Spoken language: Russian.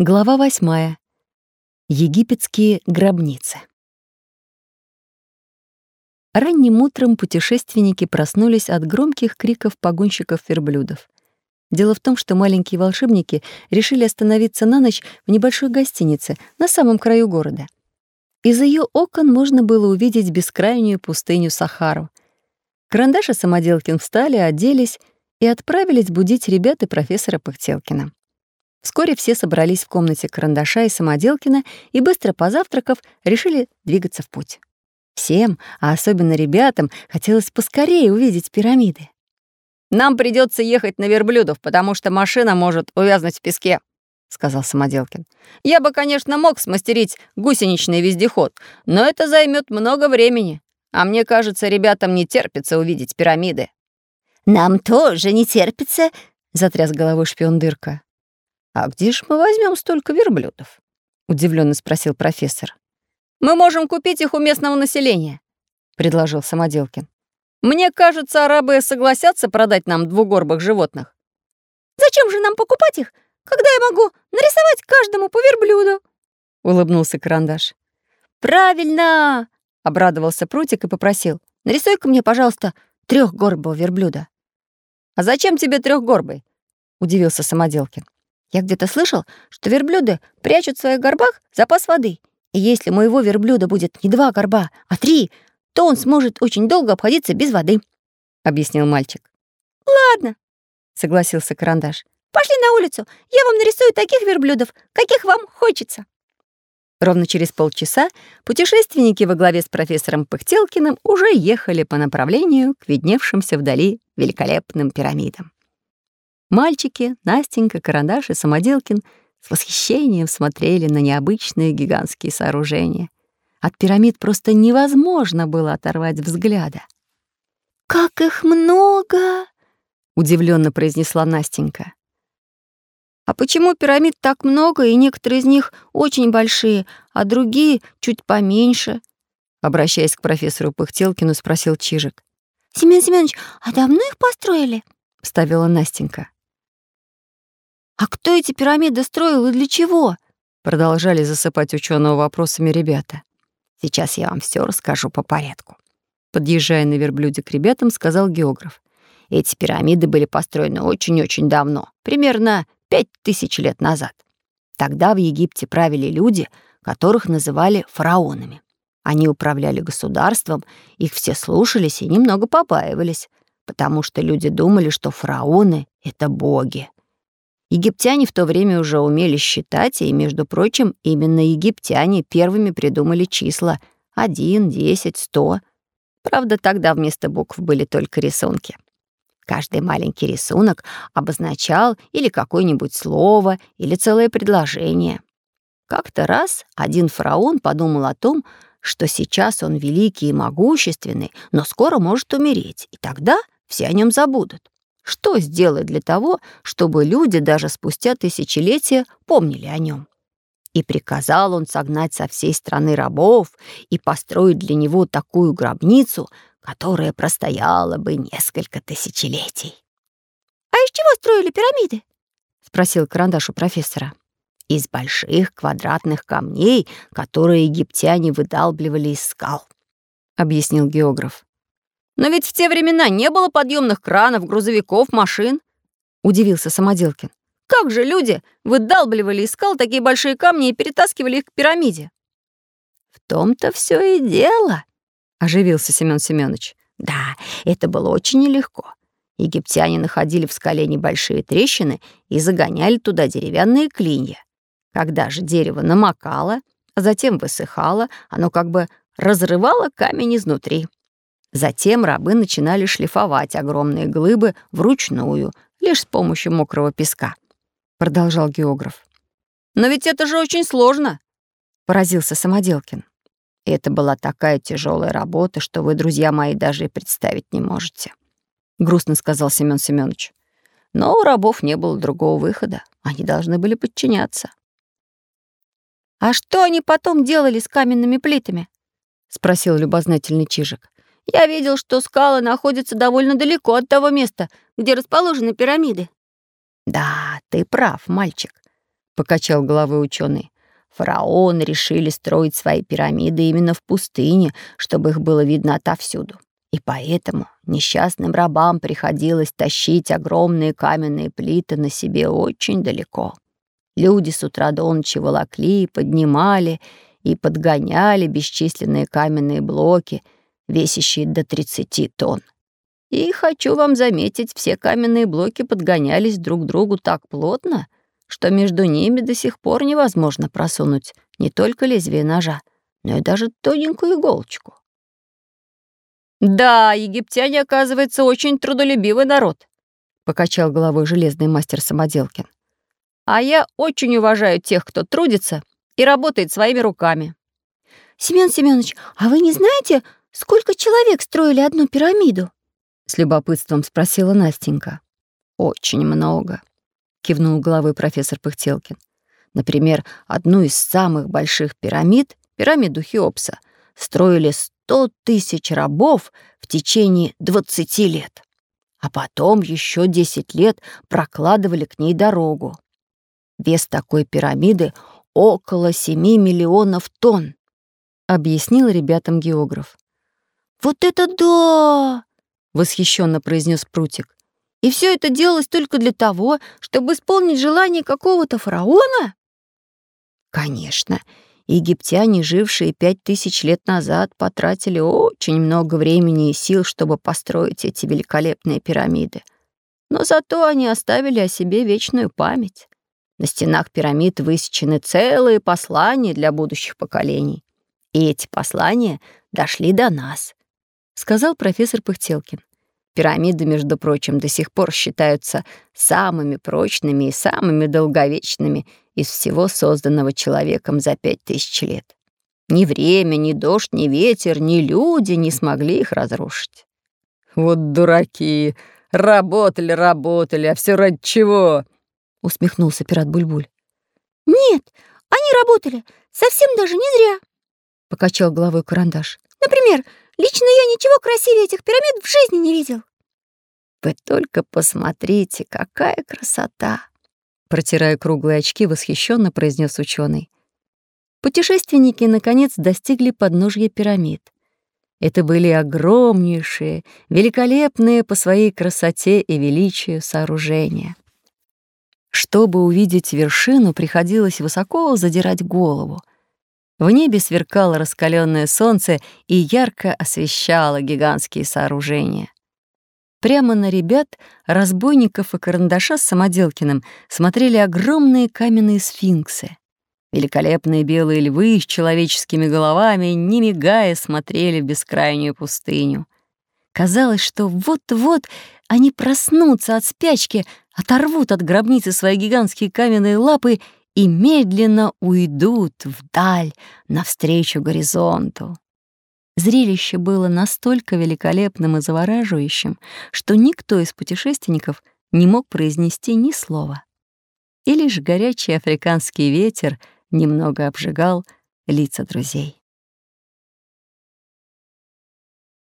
Глава восьмая. Египетские гробницы. Ранним утром путешественники проснулись от громких криков погонщиков верблюдов. Дело в том, что маленькие волшебники решили остановиться на ночь в небольшой гостинице на самом краю города. Из ее окон можно было увидеть бескрайнюю пустыню Сахару. Карандаш и Самоделкин встали, оделись и отправились будить ребят и профессора Пыхтелкина. Вскоре все собрались в комнате Карандаша и Самоделкина и, быстро позавтракав, решили двигаться в путь. Всем, а особенно ребятам, хотелось поскорее увидеть пирамиды. «Нам придется ехать на верблюдов, потому что машина может увязнуть в песке», — сказал Самоделкин. «Я бы, конечно, мог смастерить гусеничный вездеход, но это займет много времени. А мне кажется, ребятам не терпится увидеть пирамиды». «Нам тоже не терпится», — затряс головой шпион Дырка. «А где ж мы возьмем столько верблюдов?» — удивленно спросил профессор. «Мы можем купить их у местного населения», — предложил Самоделкин. «Мне кажется, арабы согласятся продать нам двугорбых животных». «Зачем же нам покупать их, когда я могу нарисовать каждому по верблюду?» — улыбнулся Карандаш. «Правильно!» — обрадовался Прутик и попросил. «Нарисуй-ка мне, пожалуйста, трехгорбого верблюда». «А зачем тебе трехгорбый?» — удивился Самоделкин. Я где-то слышал, что верблюды прячут в своих горбах запас воды. И если моего верблюда будет не два горба, а три, то он сможет очень долго обходиться без воды», — объяснил мальчик. «Ладно», — согласился Карандаш. «Пошли на улицу, я вам нарисую таких верблюдов, каких вам хочется». Ровно через полчаса путешественники во главе с профессором Пыхтелкиным уже ехали по направлению к видневшимся вдали великолепным пирамидам. Мальчики, Настенька, Карандаш и Самоделкин с восхищением смотрели на необычные гигантские сооружения. От пирамид просто невозможно было оторвать взгляда. «Как их много!» — удивленно произнесла Настенька. «А почему пирамид так много, и некоторые из них очень большие, а другие чуть поменьше?» Обращаясь к профессору Пыхтелкину, спросил Чижик. «Семён Семёнович, а давно их построили?» — вставила Настенька. «А кто эти пирамиды строил и для чего?» Продолжали засыпать ученого вопросами ребята. «Сейчас я вам все расскажу по порядку». Подъезжая на верблюде к ребятам, сказал географ. Эти пирамиды были построены очень-очень давно, примерно пять тысяч лет назад. Тогда в Египте правили люди, которых называли фараонами. Они управляли государством, их все слушались и немного побаивались, потому что люди думали, что фараоны — это боги. Египтяне в то время уже умели считать, и, между прочим, именно египтяне первыми придумали числа 1, 10, 100. Правда, тогда вместо букв были только рисунки. Каждый маленький рисунок обозначал или какое-нибудь слово, или целое предложение. Как-то раз один фараон подумал о том, что сейчас он великий и могущественный, но скоро может умереть, и тогда все о нем забудут. Что сделать для того, чтобы люди даже спустя тысячелетия помнили о нем? И приказал он согнать со всей страны рабов и построить для него такую гробницу, которая простояла бы несколько тысячелетий. «А из чего строили пирамиды?» — спросил карандаш у профессора. «Из больших квадратных камней, которые египтяне выдалбливали из скал», — объяснил географ. Но ведь в те времена не было подъемных кранов, грузовиков, машин. Удивился Самоделкин. Как же люди выдалбливали из скал такие большие камни и перетаскивали их к пирамиде? В том-то все и дело, оживился Семен Семенович. Да, это было очень нелегко. Египтяне находили в скале небольшие трещины и загоняли туда деревянные клинья. Когда же дерево намокало, а затем высыхало, оно как бы разрывало камень изнутри. Затем рабы начинали шлифовать огромные глыбы вручную, лишь с помощью мокрого песка. Продолжал географ. «Но ведь это же очень сложно!» — поразился Самоделкин. «Это была такая тяжелая работа, что вы, друзья мои, даже и представить не можете», — грустно сказал Семен Семенович. Но у рабов не было другого выхода. Они должны были подчиняться. «А что они потом делали с каменными плитами?» — спросил любознательный Чижик. Я видел, что скалы находятся довольно далеко от того места, где расположены пирамиды. Да, ты прав, мальчик, покачал головой ученый. Фараоны решили строить свои пирамиды именно в пустыне, чтобы их было видно отовсюду. И поэтому несчастным рабам приходилось тащить огромные каменные плиты на себе очень далеко. Люди с утра до ночи волокли, поднимали и подгоняли бесчисленные каменные блоки, весящие до 30 тонн. И хочу вам заметить, все каменные блоки подгонялись друг к другу так плотно, что между ними до сих пор невозможно просунуть не только лезвие ножа, но и даже тоненькую иголочку. «Да, египтяне, оказывается, очень трудолюбивый народ», — покачал головой железный мастер Самоделкин. «А я очень уважаю тех, кто трудится и работает своими руками». «Семён Семёныч, а вы не знаете, сколько человек строили одну пирамиду?» — с любопытством спросила Настенька. «Очень много», — кивнул головой профессор Пыхтелкин. «Например, одну из самых больших пирамид, пирамиду Хеопса, строили сто тысяч рабов в течение двадцати лет. А потом еще десять лет прокладывали к ней дорогу. Вес такой пирамиды около семи миллионов тонн, объяснил ребятам географ. «Вот это да!» — восхищенно произнес Прутик. «И все это делалось только для того, чтобы исполнить желание какого-то фараона?» «Конечно. Египтяне, жившие пять тысяч лет назад, потратили очень много времени и сил, чтобы построить эти великолепные пирамиды. Но зато они оставили о себе вечную память. На стенах пирамид высечены целые послания для будущих поколений. И эти послания дошли до нас, — сказал профессор Пыхтелкин. Пирамиды, между прочим, до сих пор считаются самыми прочными и самыми долговечными из всего созданного человеком за пять тысяч лет. Ни время, ни дождь, ни ветер, ни люди не смогли их разрушить. «Вот дураки! Работали, работали, а все ради чего?» — усмехнулся пират Бульбуль. «Нет, они работали совсем даже не зря», — покачал головой карандаш. «Например, лично я ничего красивее этих пирамид в жизни не видел». «Вы только посмотрите, какая красота!» Протирая круглые очки, восхищенно произнес ученый. Путешественники, наконец, достигли подножья пирамид. Это были огромнейшие, великолепные по своей красоте и величию сооружения. Чтобы увидеть вершину, приходилось высоко задирать голову. В небе сверкало раскаленное солнце и ярко освещало гигантские сооружения. Прямо на ребят, разбойников и карандаша с Самоделкиным смотрели огромные каменные сфинксы. Великолепные белые львы с человеческими головами, не мигая, смотрели в бескрайнюю пустыню. Казалось, что вот-вот они проснутся от спячки, оторвут от гробницы свои гигантские каменные лапы и медленно уйдут вдаль, навстречу горизонту. Зрелище было настолько великолепным и завораживающим, что никто из путешественников не мог произнести ни слова. И лишь горячий африканский ветер немного обжигал лица друзей.